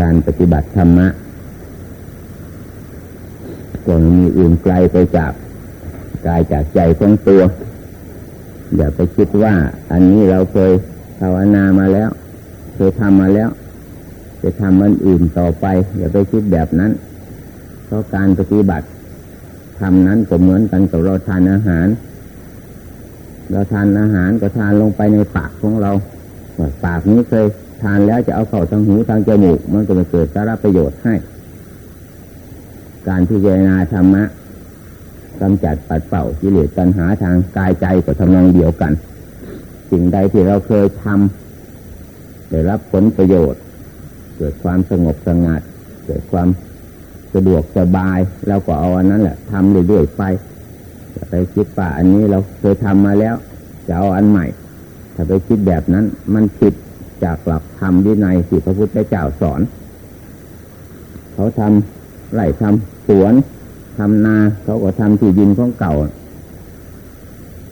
การปฏิบัติธรรมะก็มีอื่นไกลไปจากกายจากใจของตัว อย่าไปคิดว่า อันนี้เราเคยภาวนามาแล้ว เคยทำมาแล้ว จะทำมันอื่นต่อไป อย่าไปคิดแบบนั้น เพราะการปฏิบัติทำนั้นก็เหมือนกันกับเราทานอาหาร เราทานอาหารก็ทานลงไปในปากของเราปากนี้เคย ทานแล้วจะเอาเข้าทางหูทางจมูก มันก็จะเกิดสาระประโยชน์ให้ การพิจารณาธรรมะกำจัดปัดเป่ากิเลสตัณหาทางกายใจก็ทำนองเดียวกัน สิ่งใดที่เราเคยทำได้รับผลประโยชน์ เกิดความสงบสงัด เกิดความสะดวกสบายเราก็เอาอันนั้นแหละทำเรื่อยๆไปจะไปคิดว่าอันนี้เราเคยทำมาแล้ว จะเอาอันใหม่ ถ้าไปคิดแบบนั้นมันผิด จากหลักธรรมวินัยที่พระพุทธเจ้าสอน เขาทำไร่ทำสวนทำนาเขาก็ทำที่ดินของเก่า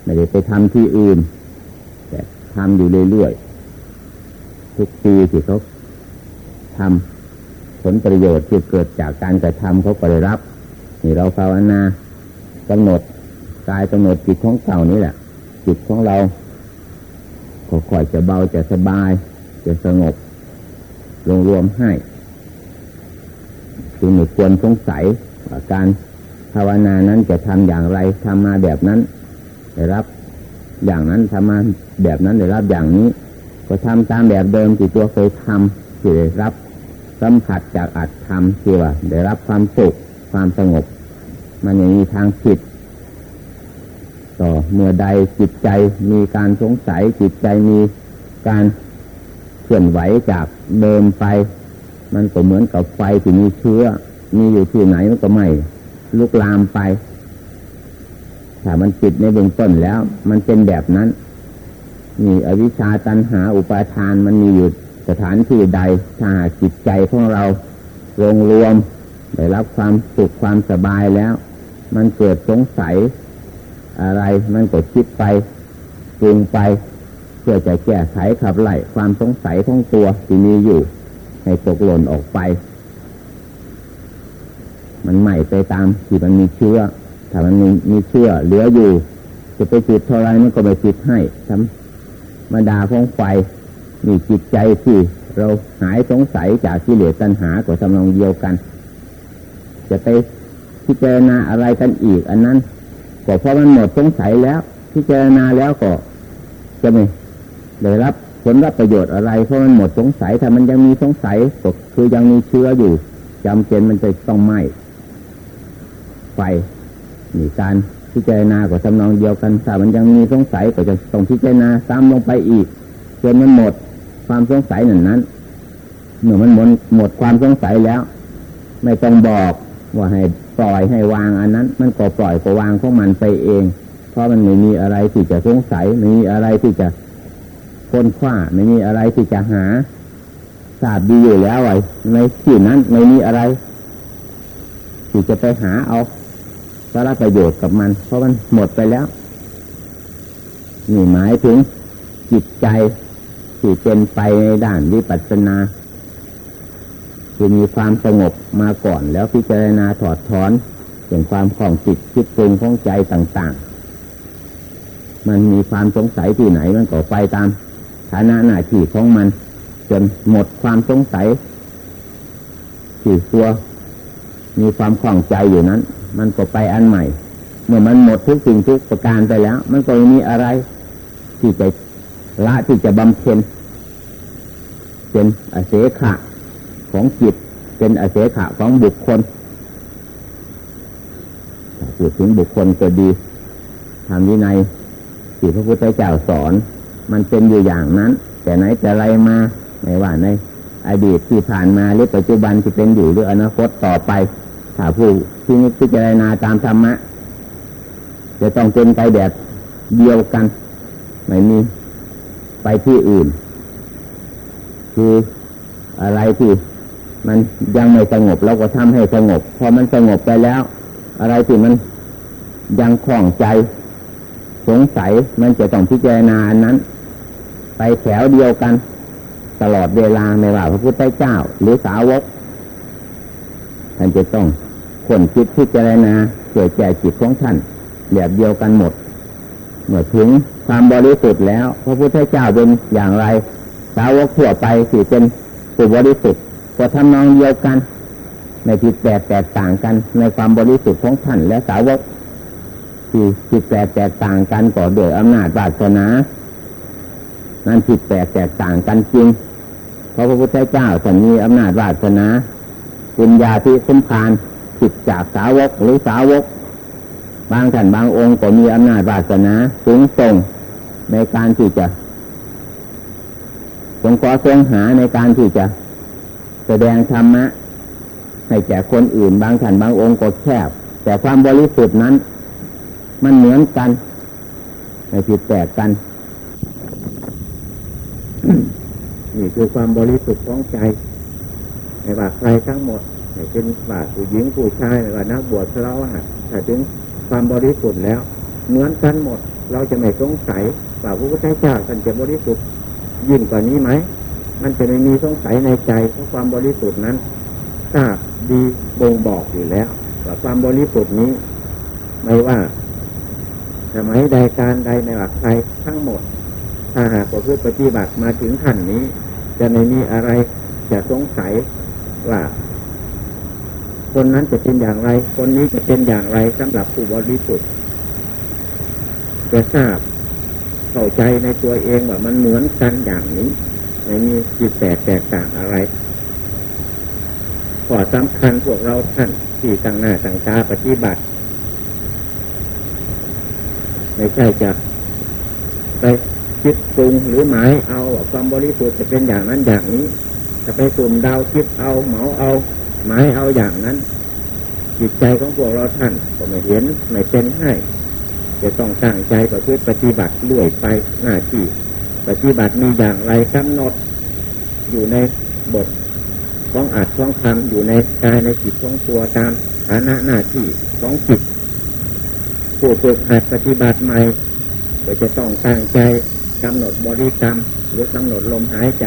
ไม่ได้ไปทำที่อื่น แต่ทำอยู่เรื่อยๆทุกปีที่เขาทำผลประโยชน์ที่เกิดจากการกระทำเขาก็ได้รับ นี่เราภาวนากำหนดกายกำหนดจิตของเก่านี่แหละจิตของเราค่อยๆจะเบาจะสบาย จะสงบรวมรวมให้จึงไม่ควรสงสัยว่าการภาวนานั้นจะทำอย่างไรทำมาแบบนั้น ได้รับ อย่างนั้นทำมาแบบนั้นได้รับอย่างนี้ ก็ทำตามแบบเดิมที่ตัวเคยทำที่ได้รับสัมผัสจากอัตธรรมที่ว่าได้รับความสุขความสงบ มันยังมีทางผิดต่อเมื่อใดจิตใจมีการสงสัยจิตใจมีการ เคลื่อนไหวจากเดิมไป มันก็เหมือนกับไฟที่มีเชื้อ มีอยู่ที่ไหนมันก็ไหม่ลุกลามไป ถ้ามันจิตในเบื้องต้นแล้ว มันเป็นแบบนั้นมีอวิชชาตันหาอุปาทานมันมีอยู่สถานที่ใดถ้าจิตใจของเรารวมรวมได้รับความสุขความสบายแล้ว มันเกิดสงสัยอะไร มันก็คิดไปปรุงไป พื่อจะแก้ไขขับไล่ความสงสัยของตัวที่มีอยู่ ให้ตกหล่นออกไป มันใหม่ไปตามที่มันมีเชื้อ ถ้ามันมีมีเชื้อเหลืออยู่ จะไปจิตเท่าไรมันก็ไปจิตให้ทำมาดาของไฟมีจิตใจที่เราหายสงสัยจากกิเหลสตัณหาก็ทำนองเดียวกัน จะไปพิจารณาอะไรกันอีก อันนั้นก็เพราะมันหมดสงสัยแล้วพิจารณาแล้วก็จะไม่ ได้รับผลรับประโยชน์อะไร เพราะมันหมดสงสัยถ้ามันยังมีสงสัยก็คือยังมีเชื้ออยู่จำเป็นมันจะต้องไหม้ไฟนี่การพิจารณาก็ทำนองเดียวกันถ้ามันยังมีสงสัยก็จะต้องพิจารณาซ้ำลงไปอีกจนมันหมดความสงสัยหนั้นนั้นเมื่อมันหมดหมดความสงสัยแล้ว ไม่ต้องบอกว่าให้ปล่อยให้วางอันนั้น มันก็ปล่อยก็วางของมันไปเอง เพราะมันไม่มีอะไรที่จะสงสัยไม่มีอะไรที่จะ คนคว้าไม่มีอะไรที่จะหาทราบดีอยู่แล้วไอ้ในที่นั้นไม่มีอะไรที่จะไปหาเอาสาระประโยชน์กับมัน เพราะมันหมดไปแล้ว นี่หมายถึงจิตใจที่เป็นไปในด้านวิปัสสนาคือมีความสงบมาก่อน แล้วพิจารณาถอดถอนอย่างความของจิตคิดปรุงของใจต่าง ๆ มันมีความสงสัยที่ไหนมันก็ไปตาม ฐานะหน้าที่ของมัน จนหมดความสงสัยที่ตัวมีความคล่องใจอยู่นั้น มันก็ไปอันใหม่ เมื่อมันหมดทุกสิ่งทุกประการไปแล้ว มันก็มีอะไร ที่จะละที่จะบำเพ็ญเป็นอาเสขะของจิต เป็นอาเสขะของบุคคลพูดถึงบุคคลก็ดีทำวินัยที่พระพุทธเจ้าสอน มันเป็นอยู่อย่างนั้น แต่ไหนแต่ไรมาไม่ว่าในอดีตที่ผ่านมาหรือปัจจุบันที่เป็นอยู่หรืออนาคตต่อไปถ้าผู้ที่นิพิจารณาตามธรรมะ จะต้องเป็นไปแบบเดียวกัน ไม่มีไปที่อื่น คืออะไรที่มันยังไม่สงบเราก็ทำให้สงบพอมันสงบไปแล้ว อะไรที่มันยังคล่องใจ สงสัยมันจะต้องพิจารณาอันนั้น ไปแถวเดียวกัน ตลอดเวลาไม่ว่าพระพุทธเจ้า หรือสาวกท่านจะต้องคนคิดพิจารณาเกิดแก่จิตของท่านแบบเดียวกันหมด เมื่อถึงความบริสุทธิ์แล้ว พระพุทธเจ้าเป็นอย่างไร สาวกทั่วไปสิเป็นสุบริสุทธิ์ก็ทำนองเดียวกัน ในจิตแตกแตกต่างกัน ในความบริสุทธิ์ของท่านและสาวกที่จิตแตกแตกต่างกันก็โดยอำนาจบาสนา นั้นจิตแตกแตกต่างกันจริงเพราะพระพุทธเจ้าท่านมีอำนาจวาสนาปุญญาที่คุ้มคานจิตจากสาวกหรือสาวก บางท่านบางองค์ก็มีอำนาจวาสนาสูงส่งในการที่จะทรงขอทรงหาในการที่จะ แสดงธรรมะ ให้แก่คนอื่น บางท่านบางองค์ก็แคบ แต่ความบริสุทธิ์นั้น มันเหมือนกันในจิตแตกกัน นี่คือความบริสุทธิ์ของใจในว่าใครทั้งหมดไม่เป็นว่าผู้หญิงผู้ชายไม่ว่านักบวชเราอะแต่ถึงความบริสุทธิ์แล้ว เหมือนกันหมด เราจะไม่สงสัยว่าพระพุทธเจ้าท่านจะบริสุทธิ์ยิ่งกว่านี้ไหมมันจะไม่มีสงสัยในใจเพราะความบริสุทธิ์นั้นทราบดีบ่งบอกอยู่แล้วว่าความบริสุทธิ์นี้ ไม่ว่าสมัยใดการใดในหลักใครทั้งหมด ถ้าหากว่าเพื่อปฏิบัติมาถึงขั้นนี้ จะไม่มีอะไรจะสงสัยว่า คนนั้นจะเป็นอย่างไร คนนี้จะเป็นอย่างไรสำหรับผู้บริสุทธิ์จะทราบเข้าใจในตัวเองว่ามันเหมือนกันอย่างนี้ไม่มีจิตแตกแตกต่างอะไรขอสำคัญพวกเราท่านที่ตั้งหน้าตั้งตาปฏิบัติ ไม่ใช่จะไป คิดปรุงหรือหมายเอาความบริสุทธิ์จะเป็นอย่างนั้นอย่างนี้ จะไปสุ่มดาวคิดเอาเหมาเอา หมายเอาอย่างนั้น จิตใจของพวกเราท่านก็ไม่เห็นไม่เป็นให้จะต้องตั้งใจประพฤติปฏิบัติเรื่อยไปหน้าที่ ปฏิบัติมีอย่างไรกำหนด อยู่ในบทของอาจของธรรมอยู่ในกายในจิตของตัวตามฐานะหน้าที่ของจิตผู้ฝึกหัดปฏิบัติใหม่ก็จะต้องตั้งใจ กำหนดบริกรรมหรือกำหนดลมหายใจ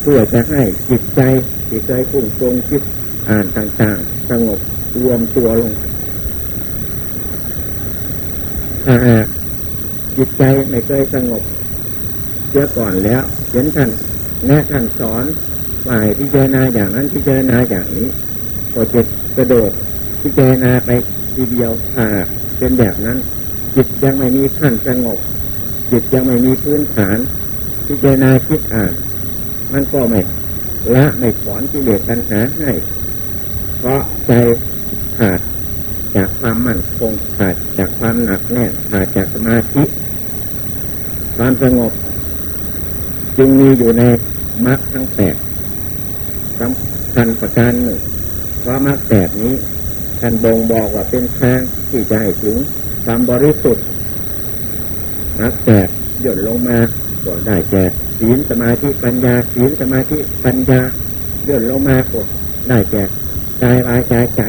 เพื่อจะให้จิตใจที่เคยปุ่งตรงคิดอ่านต่างๆ สงบรวมตัวลงถ้าหากจิตใจไม่เคยสงบเสียก่อนแล้วเห็นท่านแนะท่านสอนว่าให้พิจารณาอย่างนั้นพิจารณาอย่างนี้ก็จะกระโดดพิจารณาไปทีเดียวหากเป็นแบบนั้น จิตยังไม่มีขั้นสงบ จิตยังไม่มีพื้นฐานพิจารณาคิดอ่าน มันก็ไม่ละไม่ถอนที่เด็ดปัญหาให้ เพราะใจขาดจากความมั่นคงขาดจากความหนักแน่นขาดจากสมาธิความสงบ จึงมีอยู่ในมรรคทั้งแปดสำคัญประการหนึ่งเพราะมรรคแปดนี้ท่านบ่งบอกว่าเป็นทางที่จะให้ถึงความบริสุทธิ์ มรรคแปดหย่นลงมาก็ได้แก่ศีลสมาธิปัญญาศีลสมาธิปัญญาหย่นลงมาก็ได้แก่กายวาจาใจ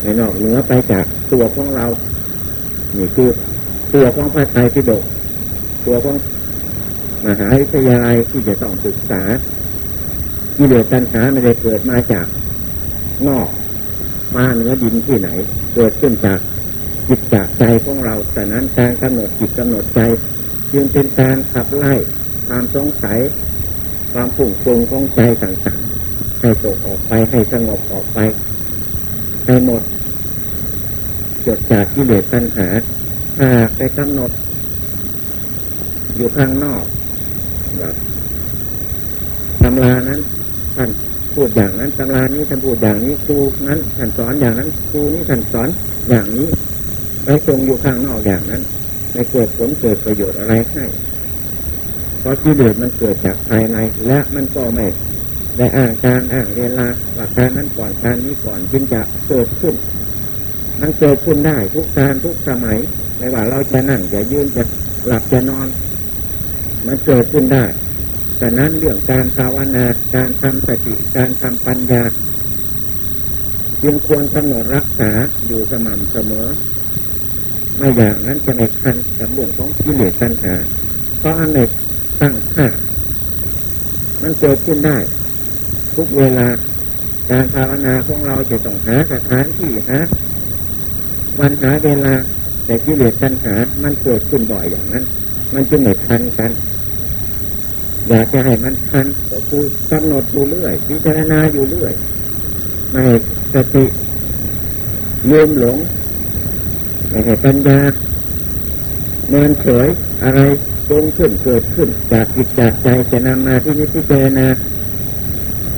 ในนอกเหนือไปจากตัวของเรานี่คือตัวของพระไตรปิฎกตัวของมหาวิทยาลัยที่จะต้องศึกษากิเลสตัณหาไม่ได้เกิดมาจากนอกมาเหนือดินที่ไหน เกิดขึ้นจาก จิตจากใจของเราแต่นั้นการกำหนดจิตกำหนดใจจึงเป็นการขับไล่ความสงสัย ความฝุ่งฟงของใจต่างๆ ให้ตกออกไปให้สงบออกไป ให้หมดจดจากกิเลสตัณหาหากไปกำหนด อยู่ข้างนอกแบบตำรานั้นท่านพูดอย่างนั้นตำรานี้ท่านพูดอย่างนี้ครูนั้นท่านสอนอย่างนั้นครูนี้ท่านสอนอย่างนี้ ไปทรงอยู่ข้างนอกอย่างนั้น ไม่เกิดผลเกิดประโยชน์อะไรให้เพราะกิเลสมันเกิดจากภายใน และมันก็ไม่ได้อ้างการอ้างเวลาว่าการนั้นก่อนการนี้ก่อนจึงจะเกิดขึ้น มันเกิดขึ้นได้ทุกการทุกสมัย ไม่ว่าเราจะนั่งจะยืนจะหลับจะนอน มันเกิดขึ้นได้แต่นั้นเรื่องการภาวนาการทำสติการทำปัญญาจึงควรกำหนดรักษาอยู่สม่ำเสมอ ไม่อย่างนั้นจะไม่ทันกับเรื่งของกิเลสตัณหาเพราะอันหนึ่งตั้งค่ามันเกิดขึ้นได้ ทุกเวลาการภาวนาของเราจะต้องหาสถานที่หาวันหาเวลาแต่กิเลสตัณหา มันเกิดขึ้นบ่อยอย่างนั้น มันจึงไม่ทันกันอยากจะให้มันทันก็คือกำหนดอยู่เรื่อยพิจารณาอยู่เรื่อยไม่สติลืมหลง ไม่ให้ปัญญาเมินเฉยอะไรตรงขึ้นเกิดขึ้นจากจิตจากใจจะนำมาที่นิพพานา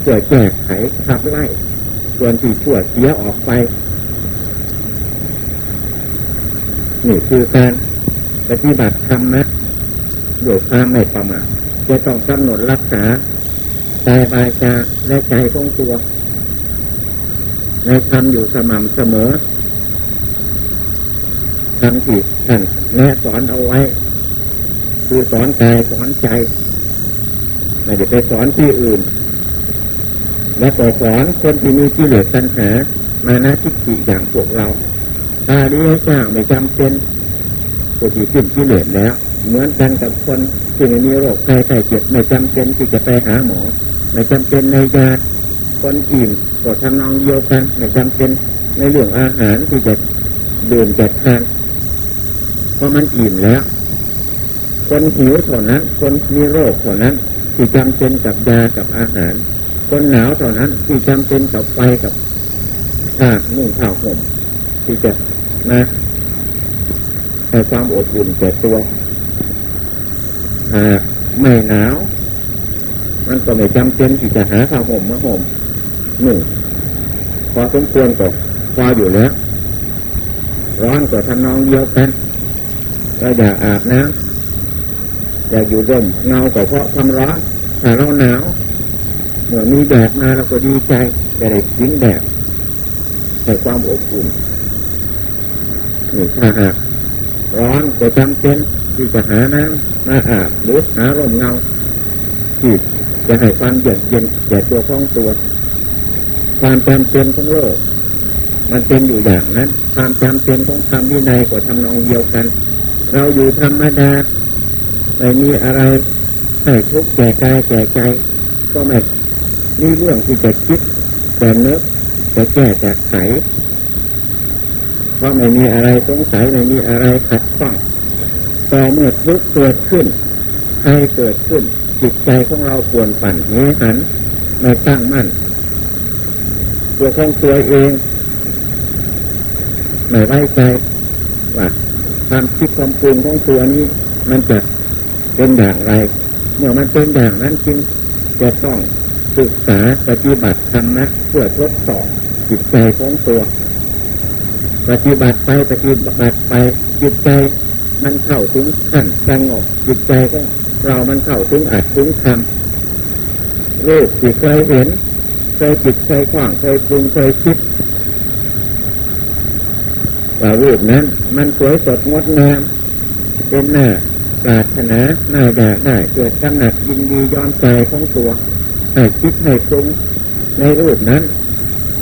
เกิดแก้ไขขับไล่ส่วนที่ชั่วเสียออกไปนี่คือการปฏิบัติธรรมนะด้วยความไม่ประมาทจะต้องกำหนดรักษาใจบายจาและใจของตัว ในทำอยู่สม่ำเสมอ ทำที่ท่านแนะสอนเอาไว้ คือสอนกายสอนใจไม่ได้ไปสอนที่อื่น และก็สอนคนที่มีกิเลสตัณหา มานะทิฏฐิอย่างพวกเราตาดีเจ้าไม่จำเป็นผู้ที่ขึ้นกิเลสแล้ว เหมือนกันกับคนที่มีโรคไข้ไข้เจ็บไม่จำเป็นที่จะไปหาหมอ ไม่จำเป็นในยาคนอิ่มก็ทำนองเดียวกันไม่จำเป็นในเรื่องอาหารที่จะดื่มจะทาน เพราะมันอิ่มแล้ว คนหิวเท่านั้น คนมีโรคเท่านั้น ที่จำเป็นกับยากับอาหาร คนหนาวเท่านั้นที่จำเป็นกับไฟกับผ้านุ่งผ้าห่มที่จะนะให้ความอบอุ่นแก่ตัวหาไม่หนาว มันก็ไม่จำเป็นที่จะหาผ้าห่มมาห่มหนึ่งพอสมควรก็พออยู่แล้วร้อนก็ทำนองเดียวกัน ก็อยากอาบน้ำอยากอยู่ร่มเงาก็เพราะความร้อนถ้าเราหนาวเมื่อมีแดดมาเราก็ดีใจจะได้ทิ้งแดดให้ความอบอุ่นนี่ถ้าหากร้อนก็จำเป็นที่จะหาน้ำมาอาบหรือหาร่มเงาที่จะให้ความเย็นเย็นแก่ตัวของตัว ความจำเป็นของโลก มันเป็นอยู่อย่างนั้น ความจำเป็นของธรรมวินัยก็ทำนองเดียวกัน เราอยู่ธรรมดาไม่มีอะไรให้ทุกข์แก่กายแก่ใจ ก็ไม่มีเรื่องที่จะคิดแต่นึกจะแก้จะไขเพราะไม่มีอะไรสงสัยไม่มีอะไรขัดข้องต่เมื่อทุกข์เกิดขึ้นให้เกิดขึ้น จิตใจของเราควรปั่นเหหันไม่ตั้งมั่นตัวของตัวเองไม่ไว้ใจว่า ความคิดความปรุงของตัวนี้ มันจะเป็นอย่างไร เมื่อมันเป็นอย่างนั้นจริงจะต้องศึกษาปฏิบัติธรรมะเพื่อทดสอบจิตใจของตัว ปฏิบัติไปปฏิบัติไปจิตใจมันเข้าถึงขั้นสงบจิตใจของเรามันเข้าถึงอัดถึงทำรูปจิตใจเห็นเคยจิตเคยขวางเคยปรุงเคยคิด ว่ารูปนั้น มันสวยสดงดงามเป็นหน้าปรารถนาหน้าอยากได้เกิดกำหนัดยินดีย้อนใจของตัวให้คิดให้ปรุงในรูปนั้น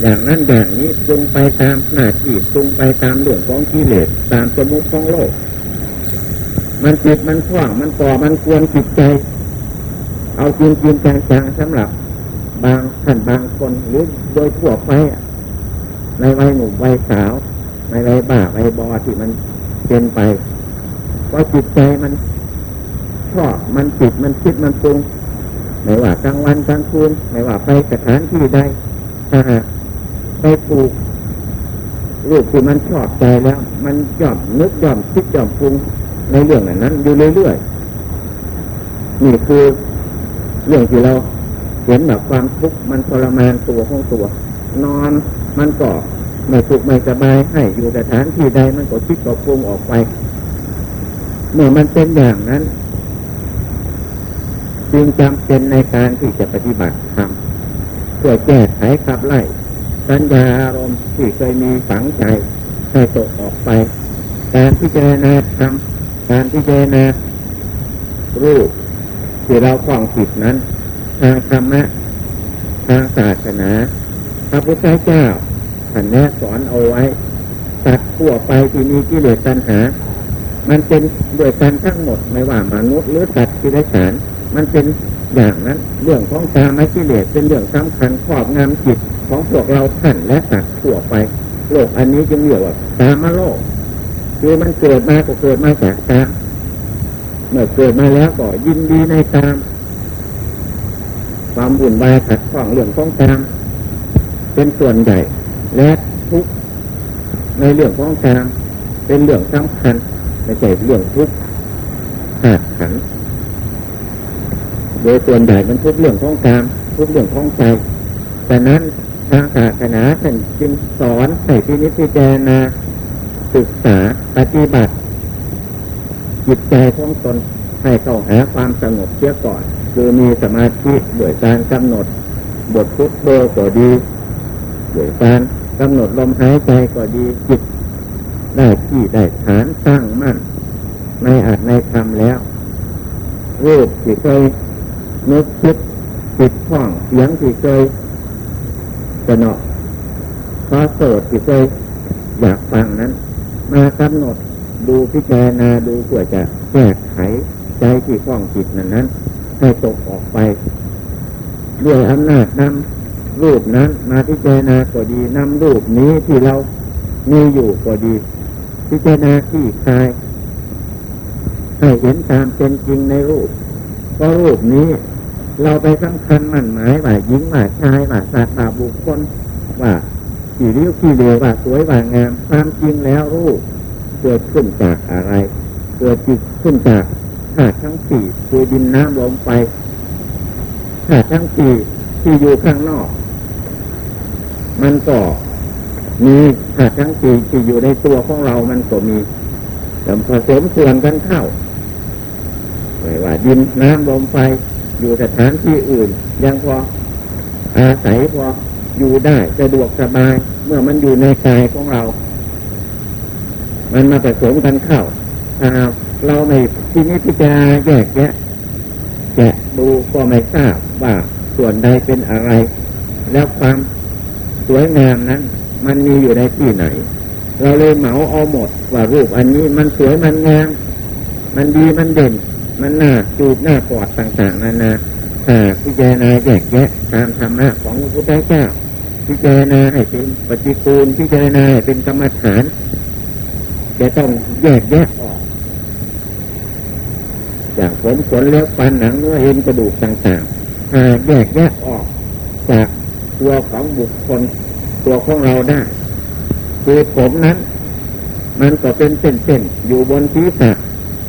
อย่างนั้นอย่างนี้ปรุงไปตามหน้าที่ปรุงไปตามเรื่องของกิเลสตามสมุติของโลก มันจิตมันขว้างมันก่อมันกวนจิตใจ เอาจริงจริงจังสำหรับบางท่านบางคนหรือโดยทั่วไปในวัยหนุ่มวัยสาว ในวัยบ่าวัยบอที่มันเป็นไปก็จิตใจมันชอบมันจิตมันคิดมันปรุงไม่ว่ากลางวันกลางคืนไม่ว่าไปสถานที่ใดถ้าหากไปปลูกรูปที่มันชอบใจแล้ว มันย่อมนึกย่อมคิดย่อมปรุงในเรื่องนั้นอยู่เรื่อยๆนี่คือเรื่องที่เราเห็นแบบความทุกข์มันทรมานตัวของตัว นอนมันก็ ไม่สุขไม่สบายให้อยู่สถานที่ใดมันก็คิดก็ปรุงออกไป เมื่อมันเป็นอย่างนั้น จึงจำเป็นในการที่จะปฏิบัติธรรมเพื่อแก้ไขขับไล่สัญญาอารมณ์ที่เคยมีฝังใจให้ตกออกไป การพิจารณาธรรมการพิจารณารูปที่เราคล้องผิดนั้น ทางธรรมะทางศาสนา พระพุทธเจ้า ท่านแนะสอนเอาไว้ตัดขั้วไปที่มีกิเลสตัณหา มันเป็นด้วยกันทั้งหมดไม่ว่ามนุษย์หรือสัตว์ที่ได้สารมันเป็นอย่างนั้นเรื่องของตาไม่กิเลสเป็นเรื่องสำคัญครอบงำจิตของพวกเราท่านและสัตว์ทั่วไป โลกอันนี้จึงเรียกว่าตามาโลกคือมันเกิดมาก็เกิดมาจากตาเมื่อเกิดมาแล้วก็ยินดีในตาม ความบุญวายขัดข้องเรื่องของตาม เป็นส่วนใหญ่ ทุกในเรื่องของตามเป็นเรื่องสำคัญไม่ใช่เรื่องทุกข์ขาดขันโดยส่วนใหญ่มันทุกเรื่องของกามทุกเรื่องของใจแต่นั้นทางศาสนาท่านจึงสอนใส่ที่นิพพานาศึกษาปฏิบัติ จิตใจของตนให้เข้าหาความสงบเสียก่อน คือมีสมาธิโดยการกำหนด บทพุทโธก็ดีโดยการ กำหนดลมหายใจก็ดีจิต ได้ที่ได้ฐานตั้งมั่นในอาจในธรรมแล้วรูปที่เคยนึกคิดติดข้องเสียงที่เคยสนอพอโสดที่เคยอยากฟังนั้น มากำหนดดูพิจารณาดูเพื่อจะแก้ไขใจที่ข้องจิตนั้นนั้นให้ตกออกไป ด้วยอำนาจนำ รูปนั้น มาพิจารณาก็ดีนำรูปนี้ที่เรามีอยู่ก็ดี พิจารณาที่กายให้เห็นตามเป็นจริงในรูปเพราะรูปนี้ เราไปสำคัญมั่นหมายว่าหญิงว่าชายว่าสัตว์ว่าบุคคลว่าขี่ริ้วขี่เดียวว่าสวยว่างามความจริงแล้วรูปเกิดขึ้นจากอะไรเกิดจิตขึ้นจากธาตุทั้งสี่คือดินน้ำลมไฟธาตุทั้งสี่ที่อยู่ข้างนอก มันก็มีธาตุทั้งสี่ที่อยู่ในตัวของเรามันก็มีแต่ผสมส่วนกันเข้าไม่ว่าดินน้ำลมไฟอยู่สถานที่อื่น ยังพออาศัยพออยู่ได้สะดวกสบาย เมื่อมันอยู่ในกายของเรา มันมาผสมกันเข้าถ้าเราไม่ที่นี้พิจารณาแยกแยะแกะดูก็ไม่ทราบว่าส่วนใดเป็นอะไร แล้วความ สวยงามนั้น มันมีอยู่ในที่ไหน เราเลยเหมาเอาหมดว่ารูปอันนี้มันสวยมันงาม มันดีมันเด่น มันน่าจูบหน้ากอดต่าง ๆนานาถ้าพิจารณาแยกแยะตามธรรมะของพระพุทธเจ้าพิจารณาให้เป็นปฏิกูลพิจารณาให้เป็นกรรมฐานจะต้องแยกแยะออกอย่างผมขนเล็บฟันหนังเนื้อเอ็นกระดูกต่างๆแยกแยะออกจาก ตัวของบุคคล ตัวของเราได้คือผมนั้น มันก็เป็นเส้นๆอยู่บนศีรษะ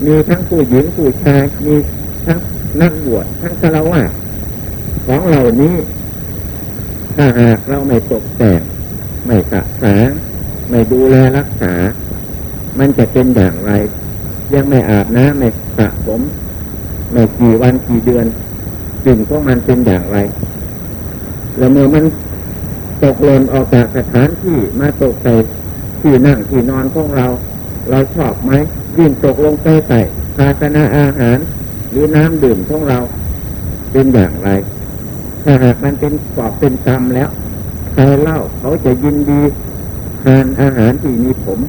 มีทั้งผู้หญิงผู้ชายมีทั้งนักบวชทั้งฆราวาสของเหล่านี้ ถ้าหากเราไม่ตกแต่งไม่สะสาไม่ดูแลรักษา มันจะเป็นอย่างไร ยังไม่อาบน้ำไม่สระผม ไม่กี่วันกี่เดือนกลิ่นของมันเป็นอย่างไร แล้วเมื่อมันตกหล่นออกจากสถานที่มาตกใส่ที่นั่งที่นอนของเรา เราชอบไหมยิ่งตกลงไปใส่ภาชนะอาหาร หรือน้ำดื่มของเราเป็นอย่างไร ถ้าหากมันเป็นกอบเป็นกรรมแล้วใครเล่าเขาจะยินดีทานอาหารที่มีผม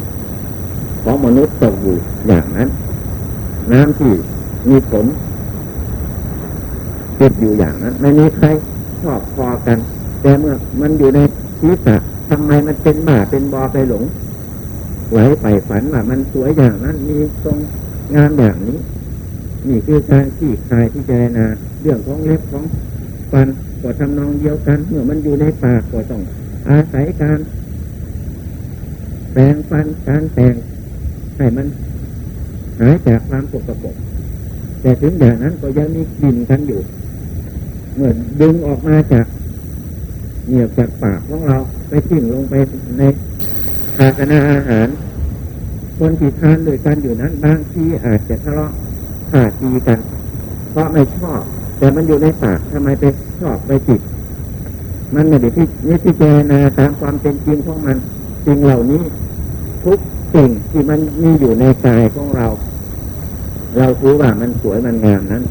ของมนุษย์ตกอยู่อย่างนั้น น้ำที่มีผมติดอยู่อย่างนั้นไม่มีใคร ชอบพอกัน แต่เมื่อมันอยู่ในศีรษะทำไมมันเป็นบ้าเป็นบอไปหลงไหลไปฝันว่ามันสวยอย่างนั้นมีทรงงามอย่างนี้ นี่คือการที่คายที่เจรนาเรื่องของเล็บของฟันก็ทำนองเดียวกัน เมื่อมันอยู่ในปากก็ต้อง อาศัยการแปลงฟันการแต่งให้มันหายจากความปกปกแต่ถึงอย่างนั้นก็ยังมีกลิ่นกันอยู่ เมื่อดึงออกมาจากเหนียวจากปากของเราไปทิ้งลงไปในภาชนะอาหาร คนที่ทานโดยกันอยู่นั้นบางทีอาจจะทะเลาะขาดดีกัน เพราะไม่ชอบ แต่มันอยู่ในปากทำไมไปชอบไปจิตมันไม่ได้พินิจเจนาตามความเป็นจริงของมันสิ่งเหล่านี้ทุกสิ่งที่มันมีอยู่ในกายของเรา เราถือว่ามันสวยมันงามนั้น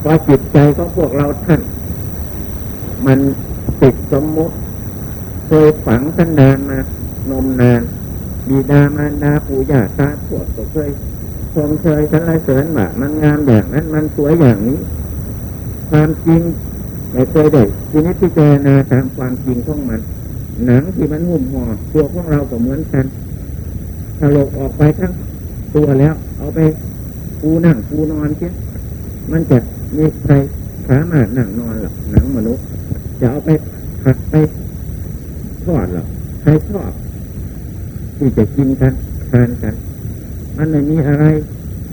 เพราะจิตใจของพวกเราท่าน มันติดสมมุติเคยฝังตั้งนานมานมนานบิดามารดาปู่ย่าตาปวดก็เคยชมเคยฉันไรเสริญว่ามันงามอย่างนั้นมันสวยอย่างนี้ ความจริงไม่เคยได้ทีนี้พิจารณาตามความจริงของมัน หนังที่มันหุ่มห่อตัวของเราก็เหมือนกันถลกออกไปทั้งตัวแล้ว เอาไปปูนั่งปูนอนเช่มันจะมีใครสามารถนั่งนอนหรอกหนังมนุษย์ จะเอาไปผัดไปทอดหรอกใครชอบ ที่จะกินกันทานกัน มันไม่มีอะไร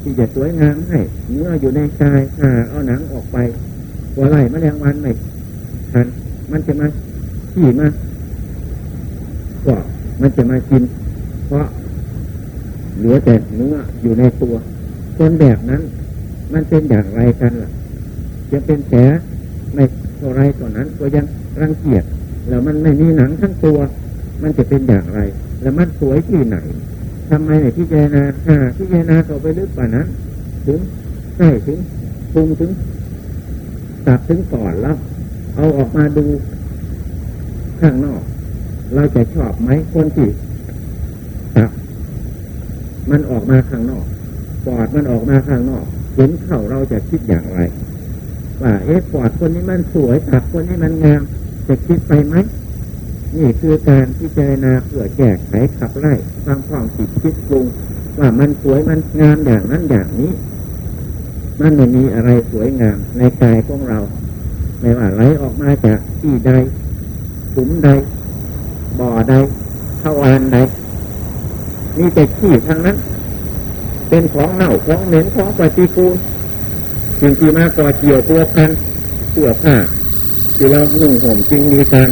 ที่จะสวยงามให้เนื้ออยู่ในกายถ้าเอาหนังออกไปหัวไหล่แมลงวันไม่ทันมันจะมาขี่มาก็มันจะมากิน เพราะเหลือแต่เนื้ออยู่ในตัวคนแบบนั้น มันเป็นอย่างไรกันล่ะจะเป็นแผลไม่ ท่าไรต่อนนั้นก็ยังรังเกียจแล้วมันไม่มีหนังทั้งตัว มันจะเป็นอย่างไร แล้วมันสวยที่ไหนทำไมไหนพิจารณาหาพิจารณาต่อไปลึกกว่านั้นถึงใช่ถึงปรุงถึงตัดถึงก่อนแล้ว เอาออกมาดูข้างนอก เราจะชอบไหมคนที่ตัดมันออกมาข้างนอกปอดมันออกมาข้างนอกเห็นเข่าเราจะคิดอย่างไร ว่าเอ๊ะปอดคนนี้มันสวยตัดคนนี้มันงามจะคิดไปไหมนี่คือการพิจารณาเพื่อแก้ไขขับไล่ความความคิดคิดปรุงว่ามันสวยมันงามอย่างนั้นอย่างนี้มันไม่มีอะไรสวยงามในกายของเราไม่ว่าไหลออกมาจากที่ใดขุมใด บ่อใดทวารใดนี่แต่ขี้ทางนั้น เป็นของเน่าของเหม็นของปฏิกูล สิ่งที่มาก่อเกี่ยวตัวพันเสื้อผ้าที่เราหนุ่งห่มจึงมีการ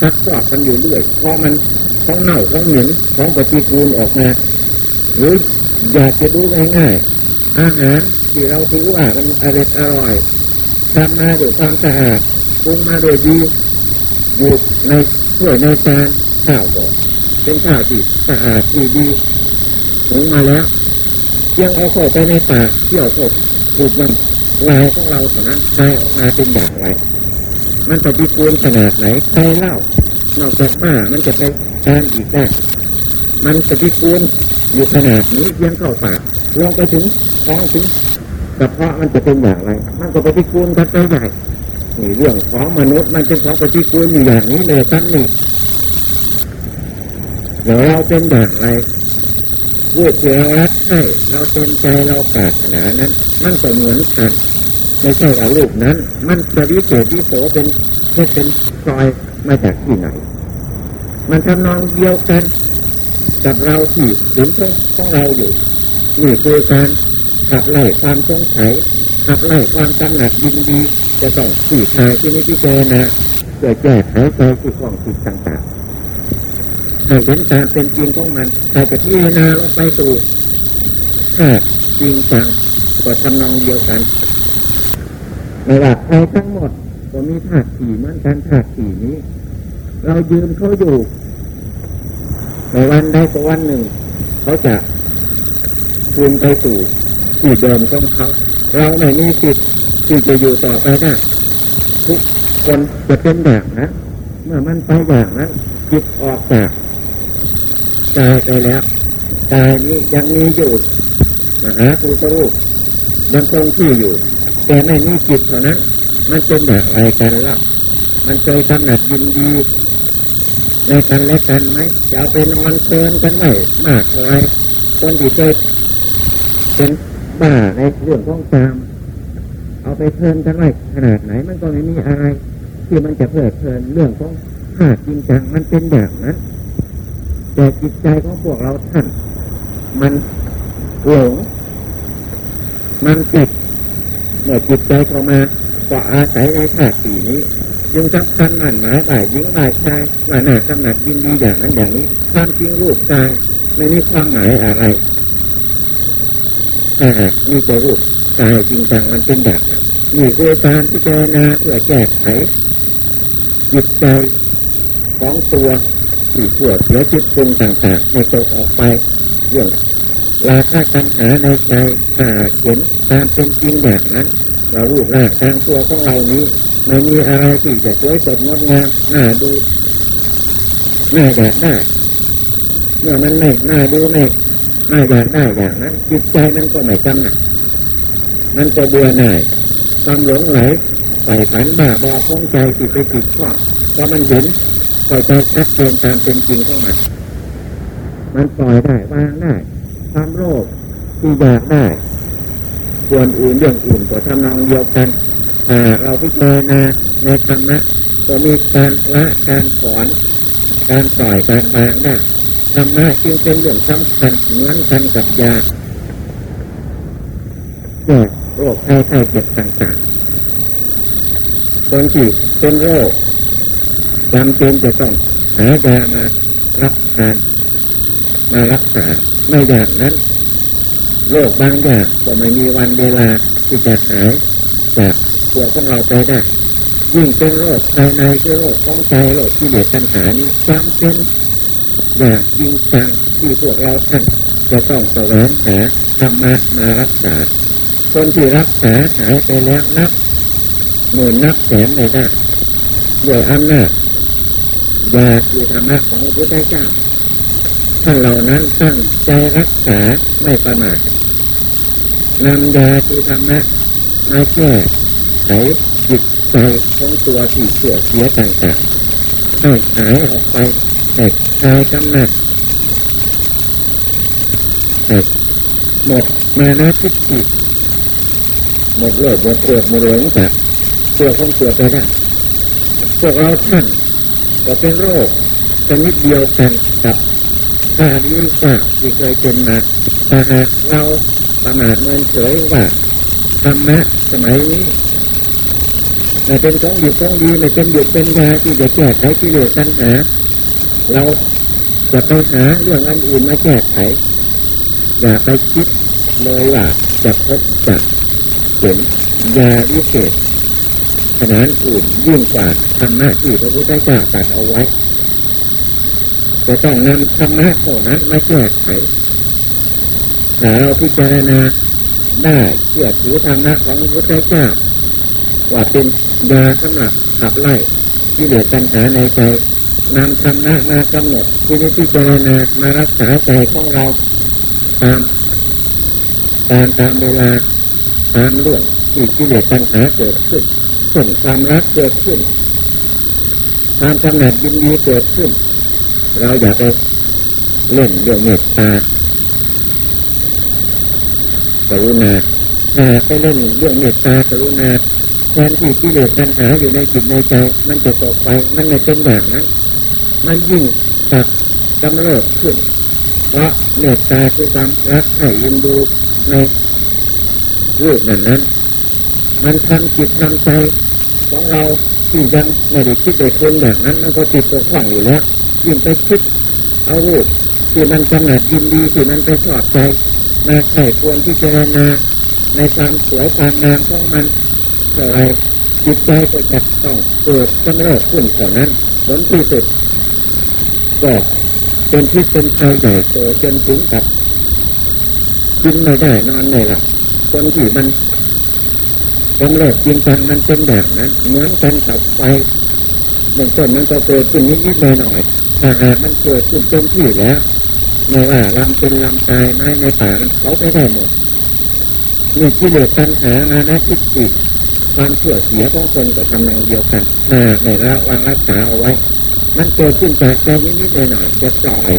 ซักฟอกกันอยู่เรื่อยเพราะมันของเน่าของเหม็นของปฏิกูลออกมาหรืออยากจะดูง่ายๆอาหารที่เราถือว่ามันอร่อยอร่อยทำมาด้วยความสะอาดปรุงมาโดยดีอยู่ในถ้วยในจานข้าวก่อนเป็นข้าวที่สะอาดที่ดีหุงมาแล้ว ยังเอาเข้าไปในปากเที่ยวเข้าถูกมัน ลายของเราเท่านั้นใช้ออกมาเป็นอย่างไร มันปฏิกูลขนาดไหนใครเล่านอกจากบ้ามันจะไปทานอีกได้ มันปฏิกูลอยู่ขนาดนี้ยังเข้าปากลงไปถึงท้องถึงกระเพาะมันจะเป็นอย่างไร มันก็ปฏิกูลกันไปใหญ่นี่เรื่องของมนุษย์มันเป็นของปฏิกูลอยู่อย่างนี้เลยตั้งนี่เดี๋ยวเราเป็นอย่างไร พูดที่เรารักให้เราเต็มใจเราปรารถนานั้น มันก็เหมือนกันไม่ใช่ว่าลูกนั้น มันจะวิเศษวิโสเป็นเพชรเป็นพลอยมาจากที่ไหน มันทำนองเดียวกันกับเราที่เห็นของเราอยู่นี่คือการขับไล่ความสงสัยขับไล่ความกำหนัดยินดีจะต้องสี่ทายที่นี้ที่เจนะเกิดแก้ไขใจที่ของจิตต่างๆ ให้เห็นตามเป็นจริงของมันแต่จะพิจารณาลงไปสู่ถ้าจริงจังก็ทำนองเดียวกันในหลักใครทั้งหมดก็มีธาตุสี่เหมือนกันธาตุสี่นี้ เรายืมเขาอยู่ในวันใดก็วันหนึ่ง เขาจะคืนไปสู่ที่เดิมของเขา เราไม่มีสิทธิ์ที่จะอยู่ต่อไปได้ทุกคนจะเป็นแบบนั้นเมื่อมันไปอย่างนั้นจิตออกจาก กายไปแล้วกายนี้ยังมีอยู่มหาภูตรูปยังคงที่อยู่ แต่ไม่มีจิตเท่านั้น มันเป็นอย่างไรกันล่ะมันเคยกำหนัดยินดีในกันและกันไหมจะเอาไปนอนเพลินกันไหมมากเท่าไรคนที่เคยเป็นบ้าในเรื่องของตาม เอาไปเพลินกันไหมขนาดไหน มันก็ไม่มีอะไร ที่มันจะเพลิดเพลินเรื่องของธาตุจริงจังมันเป็นอย่างนั้น แต่จิตใจของพวกเราท่าน มันหลง มันติดเมื่อจิตใจเข้ามาก็อาศัยในธาตุสี่นี้จึงสำคัญมั่นหมายว่าหญิงว่าชายว่าหน้ากำหนัดยินดีอย่างนั้นอย่างนี้ความจริงรูปกายไม่มีความหมายอะไรถ้าหากมีแต่รูปกายจริงจังมันเป็นแบบนั้นนี่คือการพิจารณาเพื่อแก้ไขจิตใจของตัว ที่ชั่วเสียจิตปรุงต่างๆให้ตกออกไปเรื่องราคาตัญหาในใจถ้าเห็นตามเป็นจริงอย่างนั้นเรารูปร่างทางตัวของเรานี้ไม่มีอะไรที่จะสวยสดงดงามน่าดูน่าอยากได้เมื่อมันไม่น่าดูไม่ไม่อยากได้อย่างนั้นจิตใจมันก็ไม่กำหนัดมันก็เบื่อหน่ายความหลงไหลใส่ฝันบ้าบอคงใจติดไปติดข้อพอมันเห็น ปล่อยใจชัดเจนตามเป็นจริงของมันมันปล่อยได้วางได้ความโลภที่อยากได้ ควรอื่นเรื่องอื่นก็ทำนองเดียวกันแต่เราพิจารณาในธรรมะก็มีการละการถอนการปล่อยการวางได้ธรรมะจึงเป็นเรื่องสำคัญเหมือนกันกับยาแก้โรคไข้ไข้เจ็บต่างๆคนที่เป็นโรค จำเป็นจะต้องหายามารับทานมารักษาไม่อย่างนั้นโรคบางอย่างก็ไม่มีวันเวลาที่จะหายจากตัวของเราไปได้ยิ่งเป็นโรคภายในคือโรคของใจโรคที่เดือดปัญหานี้จำเป็นอย่างจริงจังที่พวกเราท่านจะต้องแสวงหาธรรมะมารักษา คนที่รักษาหายไปแล้วนับหมื่นนับแสนไม่ได้ด้วยอำนาจ ยาคือธรรมะของพระพุทธเจ้าท่านเหล่านั้นตั้งใจรักษาไม่ประมาทนำยาคือธรรมะมาแก้ไขจิตใจของตัวที่เสื่อเสียต่างๆให้หายออกไปให้คลายกำหนัดให้หมดมานะทิฏฐิหมดโลภหมดโกรธหมดหลงจากตัวของตัวไปได้พวกเราท่าน ก็เป็นโรคชนิดเดียวกันกับข้าดีว่าที่เคยเป็นมาแต่หากเราประมาทเมินเฉยว่าธรรมะสมัยนี้ไม่เป็นของดีของดีไม่เป็นหยุดเป็นยาที่จะแก้ไขที่เหลือปัญหา เราจะไปหาเรื่องอันอื่นมาแก้ไข อย่าไปคิดเลยว่าจะพบจะเห็นยาวิเศษ ขนาดอื่นยิ่งกว่าธรรมะที่พระพุทธเจ้าตรัสเอาไว้ จะต้องนำธรรมะเท่านั้นมาแก้ไขถ้าเราพิจารณาได้เชื่อถือธรรมะของพระพุทธเจ้าว่าเป็นยาสำหรับขับไล่ที่เหลือปัญหาในใจนำธรรมะมากำหนดที่นิพพานามารักษาใจของเรา ตามตามตามเวลาตามเรื่องที่ที่เหลือปัญหาเกิดขึ้น ส่วนความรักเกิดขึ้น ความกำหนัดยินดีเกิดขึ้น เราอย่าไปเล่นเรื่องเมตตากรุณาถ้าไปเล่นเรื่องเมตตากรุณาแทนที่ที่เหลือปัญหาอยู่ในจิตในใจ มันจะตกไป มันไม่เป็นอย่างนั้น มันยิ่งตักกำเริบขึ้น เพราะเมตตาคือความรักให้ยินดูในรูปนั้นนั้น มันทำจิตทำใจ ของเราที่ยังไม่ได้คิดได้คนอย่างนั้นมันก็ติดตัวข้องอยู่แล้วยิ่งไปคิดเอารูปที่มันกำหนัดยินดีที่มันไปชอบใจมาใส่ควรที่จะนาในความสวยความงามของมันอะไรจิตใจก็จะต้องเกิดกำเริบขึ้นเท่านั้นผลที่สุดก็เป็นที่เป็นใจใหญ่โตจนถึงกับกินไม่ได้นอนไม่หลับคนที่มัน กำเริบจริงจังมันเป็นแบบนั้นเหมือนกันกับไฟเบื้องต้นมันก็เกิดขึ้นนิดๆหน่อยๆถ้าหากมันเกิดขึ้นเต็มที่แล้วไม่ว่าลำเป็นลำตายไม้ในป่ามันเขาไปได้หมดนี่ที่เหลือปัญหามานะทิฏฐิความเสื่อเสียของคนก็ทำนองเดียวกันถ้าไม่ละวางรักษาเอาไว้ มันเกิดขึ้นจากใจนิดๆหน่อยๆจะปล่อย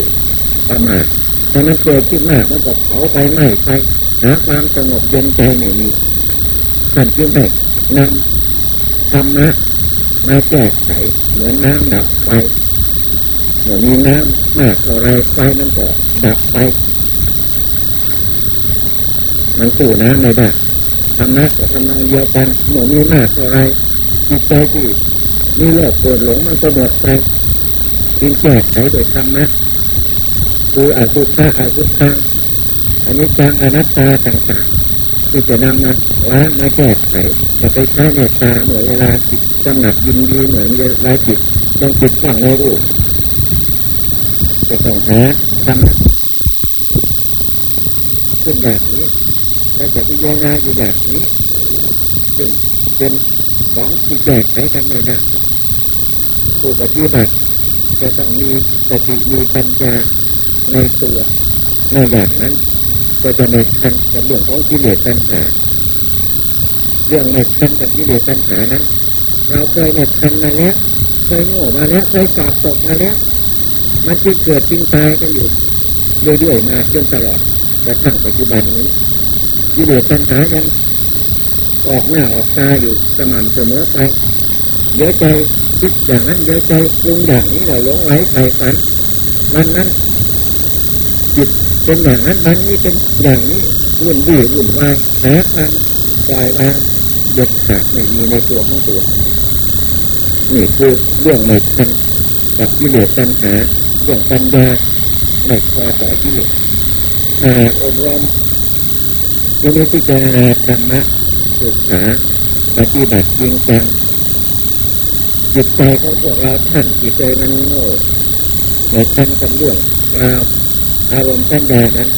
ประมาทแต่มันเกิดขึ้นมากมันก็เผาไปไหม้ไปหาความสงบเย็นใจไม่มี ท่านจึงได้นำธรรมะมาแก้ไขเหมือนน้ำดับไฟเมื่อมีน้ำมากเท่าไรไฟมันก็ดับไปมันสู้น้ำไม่ได้ธรรมะกับธรรมะเดียวกันเมื่อมีมากเท่าไรจิตใจที่มีโลภโกรธหลงมันก็หมดไปจึงแก้ไขโดยธรรมะคืออสุภะอสุพังอันนี้จังอนัตตาต่างๆ ที่จะนำมาล้างมาแก้ไขจะไปใช้เมตตาเหมือนเวลาจิตกำหนัดยินดีเหมือนเวลาจิตต้องจิตฝังในรูปจะต้องหาธรรมะขึ้นอย่างนี้และจะพิจารณาอยู่อย่างนี้ ซึ่งเป็นของที่แก้ไขกันไม่ได้ผู้ปฏิบัติจะต้องมีสติมีปัญญาในตัวในอย่างนั้น ก็จะไม่ทันกับเรื่องของกิเลสตัณหาเรื่องไม่ทันกับกิเลสตัณหานั้น เราเคยไม่ทันมาแล้วเคยโง่มาแล้วเคยสอบตกมาแล้ว มันจึงเกิดจึงตายกันอยู่เรื่อยๆมาจนตลอดกระทั่งปัจจุบันนี้กิเลสตัณหายังออกหน้าออกตาอยู่สม่ำเสมอไปเยอะใจคิดอย่างนั้นเยอะใจปรุงอย่างนี้เราหลงไหลใส่ฝัน วันนั้น เป็นอย่างนั้นวันนี้เป็นอย่างนี้วุ่นวี่วุ่นวายแผลพังปล่อยวางเด็ดขาดไม่มีในตัวของตัว นี่คือเรื่องในทันกับกิเลสตัณหาเรื่องปัญญาไม่พอต่อกิเลสหาอบรมยังไม่พิจารณาธรรมะศึกษาปฏิบัติจริงจังจิตใจของพวกเราท่านจิตใจมันโง่ในทันกับเรื่องราว อารมณ์ปัญญานั้น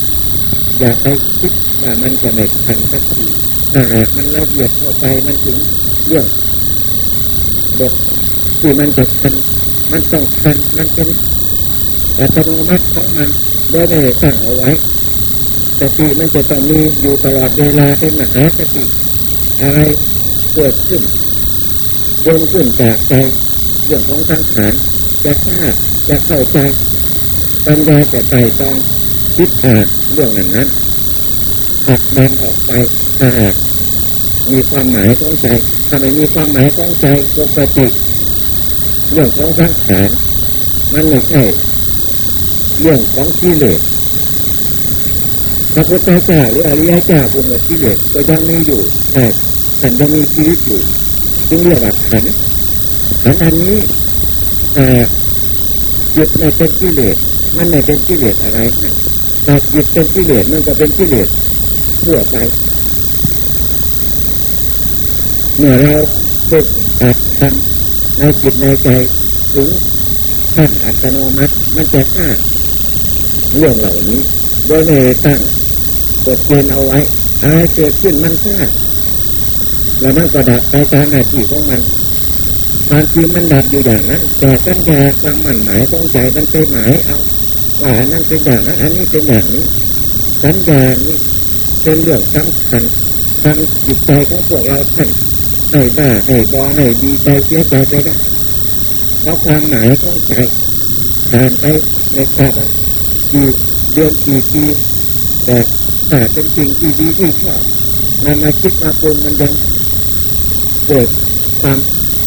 อย่าไปคิดว่ามันจะไม่ทันสักทีถ้าหากมันละเอียดเข้าไปมันถึงเรื่องบทที่มันจะทันมันต้องทันมันเป็นอัตโนมัติของมันโดยไม่ได้ตั้งเอาไว้สติมันจะต้องมีอยู่ตลอดเวลาเป็นมหาสติอะไรเกิดขึ้นเดินขึ้นจากใจเรื่องของสังขารจะทราบจะเข้าใจ ปัญญาจะไต่ตองคิดอ่านเรื่องนั้นนั้นหักดันออกไปถ้าหากมีความหมายของใจถ้าไม่มีความหมายของใจปกติเรื่องของสังขารมันไม่ใช่เรื่องของกิเลสพระพุทธเจ้าหรืออริยเจ้าบุญกิเลสก็ยังมีอยู่แต่ขันยังมีชีวิตอยู่จึงเรียกว่าขันขันอันนี้แต่จิตไม่เป็นกิเลส มันไม่เป็นกิเลสอะไรแต่จิตเป็นกิเลสมันก็เป็นกิเลสทั่วไปเมื่อเราฝึกอัดทำในจิตในใจถึงขั้นอัตโนมัติมันจะทราบเรื่องเหล่านี้ โดยไม่ตั้งกฎเกณฑ์เอาไว้อะไรเกิดขึ้นมันทราบแล้วมันก็ดับไปตามหน้าที่ของมันความจริงมันดับอยู่อย่างนั้นแต่สัญญาความหมั่นหมายต้องใจมันไปหมายเอา ว่านั่นเป็นอย่างนั้นอันนี้เป็นอย่างนี้สัญญานี้เป็นเรื่องสำคัญทางจิตใจของพวกเราท่านให้บ้าให้บอให้ดีใจเสียใจไปได้เพราะความหมายของใจผ่านไปในชาติกี่เดือนกี่ปีแต่ถ้าเป็นสิ่งที่ดีที่ชอบนำมาคิดมาปรุงมันยังเกิดความ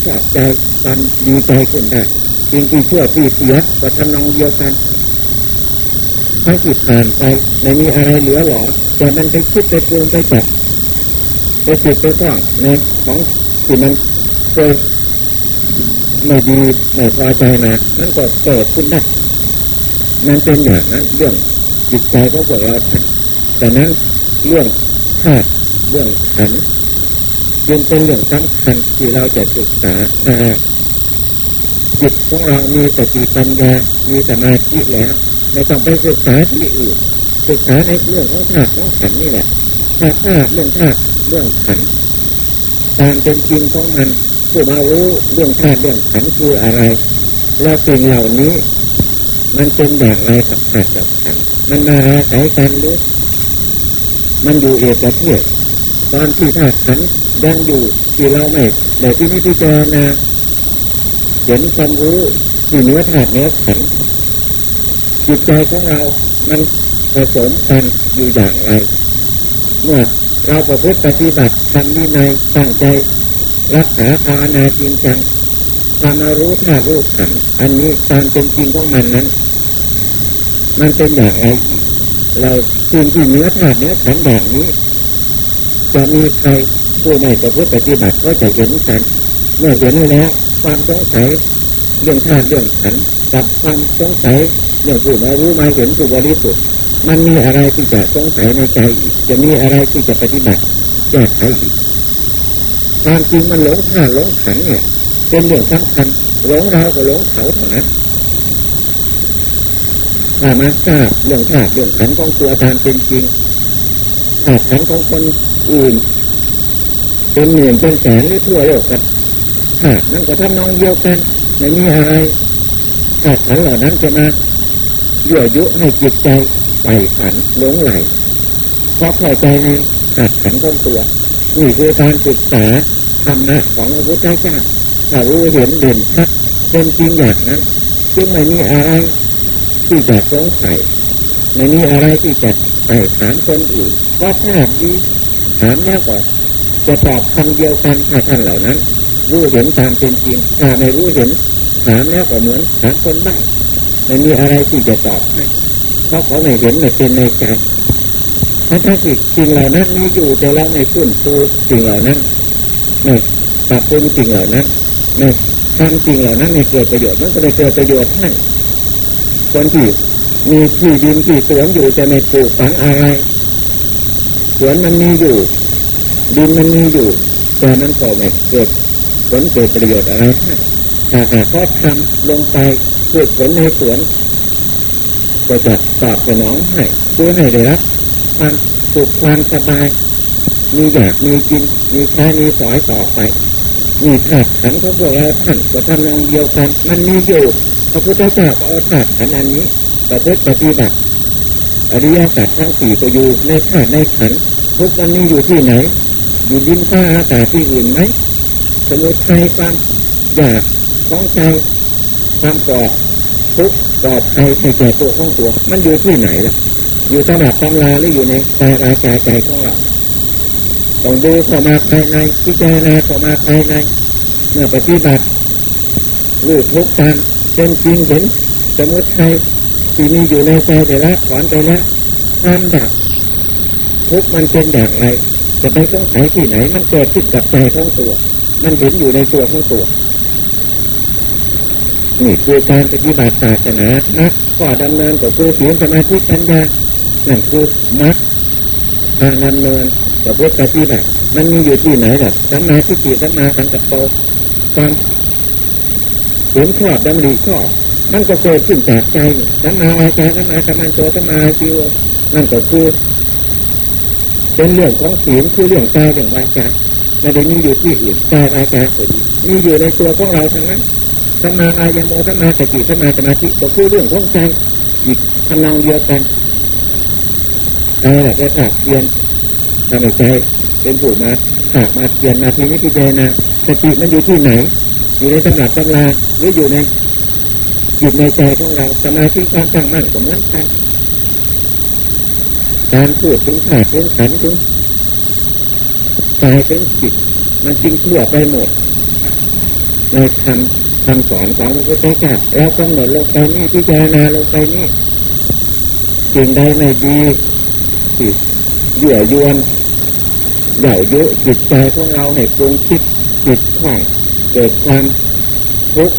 ชอบใจความดีใจขึ้นได้สิ่งที่ชั่วที่เสียก็ทำนองเดียวกัน ถ้าจิตผ่านไปไม่มีอะไรเหลือหรอแต่มันไปคิดไปปรุงไปจับไปจิตไปก้องในของที่มันเคยไม่ดีไม่พอใจมามันก็เกิดขึ้นได้มันเป็นอย่างนั้นเรื่องจิตใจของพวกเราแต่นั้นเรื่องธาตุเรื่องขันยังเป็นเรื่องสำคัญที่เราจะศึกษาจิตของเรามีสติปัญญา มีสมาธิแล้ว ไม่ต้องไปศึกษาที่อื่นศึกษาในเรื่องของธาตุของขันนี่แหละธาตุธาตุเรื่องธาตุเรื่องขันตามเป็นจริงของมันผู้มารู้เรื่องธาตุเรื่องขันคืออะไร แล้วสิ่งเหล่านี้ มันเป็นอย่างไรกับธาตุกับขันมันมาอาศัยกันหรือมันอยู่เอกเทศตอนที่ธาตุขันยังอยู่ที่เราไม่แต่ที่นี้ที่เจนะเห็นความรู้ที่เนื้อธาตุเนื้อขัน จิตใจของเรา มันผสมกันอยู่อย่างไร เมื่อเราประพฤติปฏิบัติทำวินัยตั้งใจ รักษาภาวนาจริงจังความรู้ธาตุรู้ขันอันนี้ตามเป็นจริงของมันนั้น มันเป็นอย่างไร เราสิ่งที่เนื้อธาตุเนื้อขันอย่างนี้ จะมีใครผู้ใดจะพูดปฏิบัติก็จะเห็นกัน เมื่อเห็นแล้ว ความสงสัยเรื่องธาตุเรื่องขันกับความสงสัย เรื่องผู้มารู้มาเห็นผู้บริสุทธิ์มันมีอะไรที่จะสงสัยในใจอีกจะมีอะไรที่จะปฏิบัติแก้ไขอีกความจริงมันหลงธาหลงขันเนี่ยเป็นเรื่องสำคัญหลงเราก็หลงเขาเท่านั้นถ้ามาทราบเรื่องธาตุเรื่องขันของตัวตามเป็นจริงธาตุขันของคนอื่น เป็นหมื่นเป็นแสนหรือทั่วโลกกันธาตุนั่นก็ทำนองเดียวกันไม่มีอะไรธาตุขันเหล่านั้นจะมา ยั่วยุให้จิตใจไปฝันหลงไหลเพราะเข้าใจในขัดขันของตัวนี่คือการศึกษาธรรมะของพระพุทธเจ้าถ้ารู้เห็นเด่นชัดเป็นจริงอย่างนั้นจึงไม่มีอะไรที่จะสงสัยไม่มีอะไรที่จะไปถามคนอื่นเพราะถ้าดีถามแล้วก็จะตอบคำเดียวกันถ้าท่านเหล่านั้น รู้เห็นตามเป็นจริงถ้าไม่รู้เห็นถามแล้วก็เหมือนถามคนบ้า ไม่มีอะไรที่จะตอบเพราะเขาไม่เห็นไม่เป็นในใจถ้าถ้าสิ่งเหล่านั้นมีอยู่แต่เราไม่ฟื้นฟูสิ่งเหล่านั้นไม่ปรับปรุงสิ่งเหล่านั้นไม่ทำสิ่งเหล่านั้นให้เกิดประโยชน์มันก็เลยเกิดประโยชน์ให้คนที่มีที่ดินที่สวนอยู่จะไม่ปลูกฝังอะไรสวนมันมีอยู่ ดินมันมีอยู่ แต่มันก็ไม่เกิดผลเกิดประโยชน์อะไรให้ถ้าหากเขาทำลงไป เกิดผลในสวนก็จะตอบสนองให้เพื่อให้ได้รับความสุขความสบาย มีอยากมีกิน มีใช้มีสอยต่อไปมีธาตุขันเขาบอกเราท่านก็ทำนองเดียวกัน มันมีอยู่พระพุทธเจ้าเอาธาตุขันอันนี้ประพฤติปฏิบัติอริยสัจทั้งสี่ก็อยู่ในธาตุในขันทุกวันนี้อยู่ที่ไหน อยู่ดินฟ้าอากาศที่อื่นไหมสมุทัยความอยากของใจ ความก่อทุกข์ก่อภัยในแก่ตัวของตัว มันอยู่ที่ไหนล่ะ อยู่ตำหนักตำราหรืออยู่ในใจรายใจใจของเราต้องดูเข้ามาภายในพิจารณาเข้ามาภายในเมื่อปฏิบัติรู้ทุกข์การเป็นจริงเห็นสมุทัยที่มีอยู่ในใจแต่ละถอนไปแล้วความดับทุกมันเป็นอย่างไร จะไปต้องไขที่ไหน มันเกิดขึ้นกับใจของตัว มันเห็นอยู่ในตัวของตัว นี่คือการปฏิบัติศาสนานะข้อดำเนินก็คือศีลสมาธิปัญญานั่นคือมรรคทางดำเนินกับพุทธปฏิบัติมันมีอยู่ที่ไหนล่ะสัมมาทิฏฐิสัมมาสังกัปโปความเห็นชอบดำริชอบมันก็เกิดขึ้นจากใจสัมมาอาจาสัมมาสัมมันโตสัมมาจิวนั่นก็คือเป็นเรื่องของศีลคือเรื่องใจเรื่องวาจาไม่ได้มีอยู่ที่อื่นใจวาจาก็ดีมีอยู่ในตัวของเราทั้งนั้น สมาอายโมสมาสติสมาสมาธิก็คือเรื่องของใจอีกทำนองเดียวกันใจแหละก็ขาดเพียนทำให้ใจเป็นผู้มาขาดมาเพียนมาทีนี้พิจารณาสติมันอยู่ที่ไหน อยู่ในตำหนักตำราหรืออยู่ในจิตในใจของเราสมาธิความตั้งมั่นของนั้นกันการพูดถึงขาดถึงขันถึงกายถึงจิตมันจริงทั่วไปหมดในคำ คำสอนของพระพุทธเจ้าแล้วกำหนดลงไปนี่พิจารณาลงไปนี่สิ่งใดไม่ดีสิเยื่อยวนเหย่ายุจิตใจของเราให้ปรุงคิดจิตข้องเกิดความทุกข์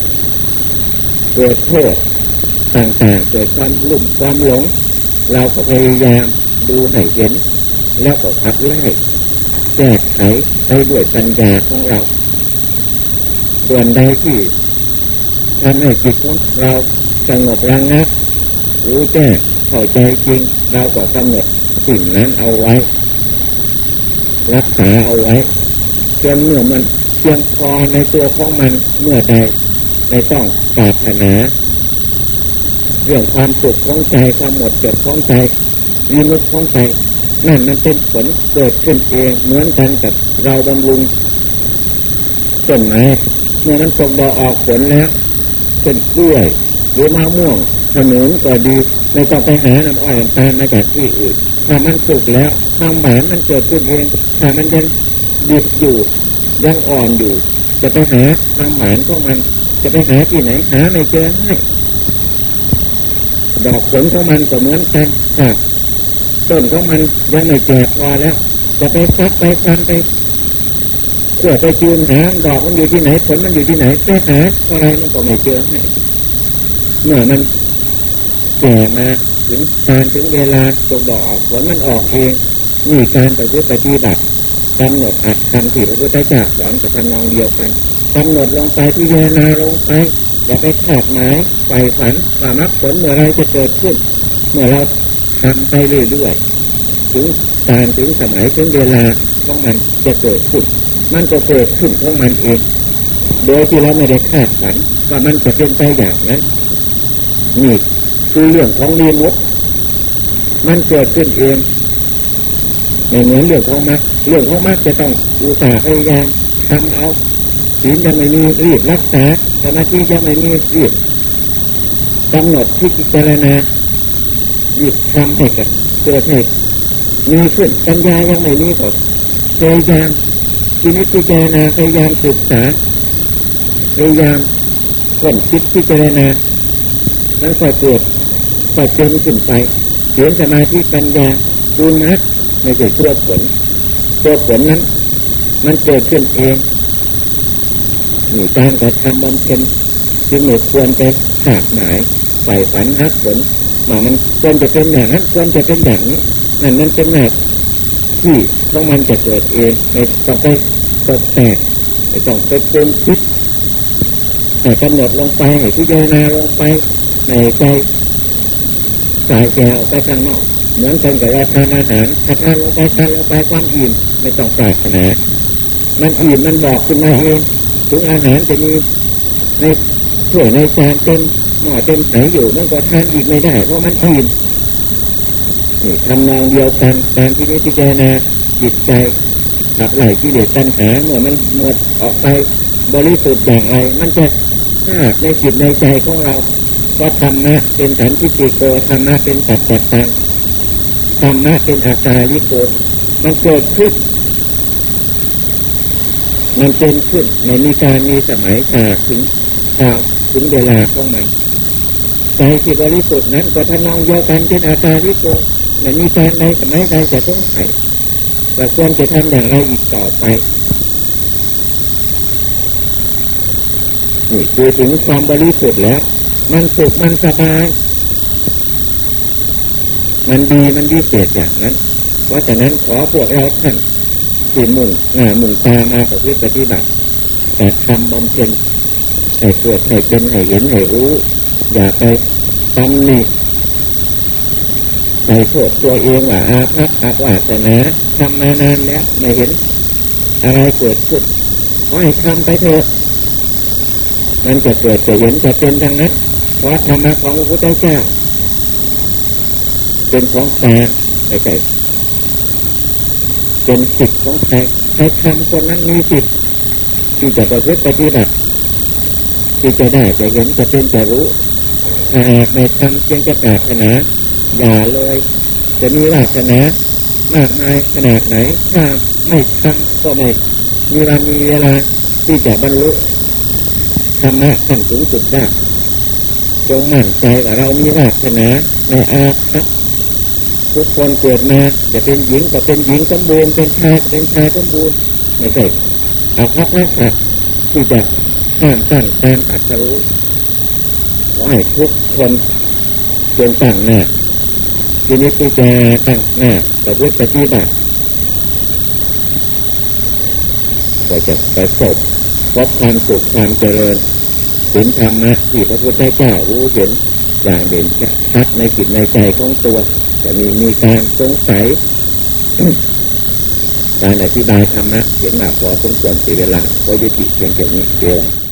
เกิดโทษต่างๆเกิดความลุ่มความหลง เราก็พยายามดูให้เห็น แล้วก็ขับไล่แก้ไขไปด้วยปัญญาของเรา ส่วนใดที่ ทำให้จิตของเราสงบระงับรู้แจ้งเข้าใจจริง เราก็กำหนดสิ่งนั้นเอาไว้ รักษาเอาไว้จนเมื่อมันเพียงพอในตัวของมันเมื่อใดไม่ต้องปรารถนาเรื่องความสุขของใจความหมดจดของใจวิมุตของใจนั่นมันเป็นผลเกิดขึ้นเองเหมือนกันกับเราบำรุงต้นไม้เมื่อมันตกดอกออกผลแล้ว เป็นกล้วยหรือมะม่วงขนุนก็ดีไม่ต้องไปหาน้ำอ้อยน้ำตาลมาจากที่อื่นถ้ามันสุกแล้วความหวานมันเกิดขึ้นเองถ้ามันยังดิบอยู่ยังอ่อนอยู่ จะไปหาความหวานของมัน จะไปหาที่ไหนหาไม่เจอให้ดอกผลของมันก็เหมือนกันค่ะต้นของมันยังไม่แก่พอแล้ว จะไปซักไปฟันไป พื่อไปจูนหาดอกมันอยู่ที่ไหนผลมันอยู่ที่ไหนไปหาอะไรมันก็ไม่เจอเมื่อมันแก่มาถึงการถึงเวลาตกดอกออกผลมันออกเองนี่การปปฏิบัติกำหนดอัดคำที่พระพุทธเจ้าสอนกับทำนองเดียวกันกำหนดลงไปพิจารณาลงไปอย่าไปขาดหมายไฟฝันว่ามรรคผลเมื่อไรจะเกิดขึ้น เมื่อเราทำไปเรื่อยๆถึงการถึงสมัยถึงเวลาของมันจะเกิดขึ้น มันก็เกิดขึ้นของมันเอง โดยที่เราไม่ได้คาดฝันว่ามันจะเป็นไปอย่างนั้น นี่คือเรื่องของนิมุตมันเกิดขึ้นเองในเหมือนเรื่องของมักเรื่องของมักจะต้องอุตส่าห์พยายามทำเอาศีลยังไม่มีรีบรักษาสมาธิยังไม่มีรีบกำหนดที่จิตรณารีบทำให้กับเกิดเหตุมีขึ้นปัญญายังไม่มีก็พยายาม ทีนี้พิจารณาพยายามศึกษาพยายามคนคิดพิจารณามันก็เกิดก็เจนขึ้นไปเสียงสมาธิปัญญาดูนักไม่ใช่ตัวผลตัวผลนั้น มันเกิดขึ้นเองมีการกระทำบำเพ็ญจึงไม่ควรไปขาดหมายใฝ่ฝันฮักผลมามันควรจะเป็นอย่างนั้นควรจะเป็นอย่างนี้นั่นนั่นเป็นแบบที่ของมันจะเกิดเองไม่ต้องไป กแต่ไม่ต้องไปปรุงคิดแต่กำหนดลงไปให้พิจารณาลงไปในใจสายแก้วไปข้างนอกเหมือนกันกับว่าทานอาหารถ้าทานลงไปทานลงไปความอิ่มไม่ต้องปรารถนามันอิ่มมันบอกขึ้นมาเองถึงอาหารจะมีในถ้วยในจานเต็มหม้อเต็มไหนอยู่มันก็ทานอีกไม่ได้เพราะมันอิ่มนี่ทำนองเดียวกันการที่นิพพานาจิตใจ ขับไหลที่เดือดตัณหาเมื่อมันหมดออกไปบริสุทธิ์อย่างไร มันจะทราบในจิตในใจของเราว่าธรรมะเป็นสันติโกธรรมะเป็นสัจจตังธรรมะเป็นอาการลิโกมันเกิดขึ้น มันเป็นขึ้นในมีการมีสมัยกาถึงชาถึงเวลาของมันใจที่บริสุทธิ์นั้นก็ทนองเดียวกันเป็นอาการลิโกในมีการในสมัยใดจะต้องไข ว่าควรจะทำอย่างไรอีกต่อไปนี่คือถึงความบริสุทธิ์แล้ว มันสุขมันสบาย มันดีมันวิเศษอย่างนั้น เพราะฉะนั้นขอพวกเราท่านที่มุ่งหน้ามุ่งตามาประพฤติปฏิบัติ แต่ทำบำเพ็ญให้เกิดให้เป็นให้เห็นให้รู้ อย่าไปตำหนิ ใส่โทษตัวเองว่าอาภัพอาภาสนาทำมานานแล้วไม่เห็น อะไรเกิดขึ้นขอให้ทำไปเถอะมันจะเกิดจะเห็นจะเป็นทางนั้นเพราะธรรมะของพระพุทธเจ้า เป็นของแปลไม่ใช่เป็นสิทธิ์ของใครใครทำคนนั้นมีสิทธิ์ที่จะประพฤติปฏิบัติที่จะได้จะเห็นจะเป็นจะรู้ถ้าหากไม่ทำเพียงจะปรารถนา อย่าเลย จะมีวาสนามากมายขนาดไหน ถ้าไม่ทำก็ไม่ มีวันมีเวลาที่จะบรรลุธรรมะขั้นสูงสุดได้จงมั่นใจว่าเรามีวาสนาในอาภัพทุกคนเกิดมาจะเป็นหญิงก็เป็นหญิงสมบูรณ์เป็นชายเป็นชายสมบูรณ์ไม่ใช่อาภัพนักขัดที่จะห้ามตั้งการอัศรู้ขอให้ทุกคนจงตั้งหน้า ทีนี้ที่จะตั้งหน้าประพฤติปฏิบัติก็จะประสบพบความสุขความเจริญถึงธรรมะที่พระพุทธเจ้ารู้เห็นอย่างเด่นชัดในจิตในใจของตัว จะมีมีการสงสัยการอธิบายธรรมะเห็นมาพอสมควรเสียเวลาก็ยุติเพียงแค่นี้เดียว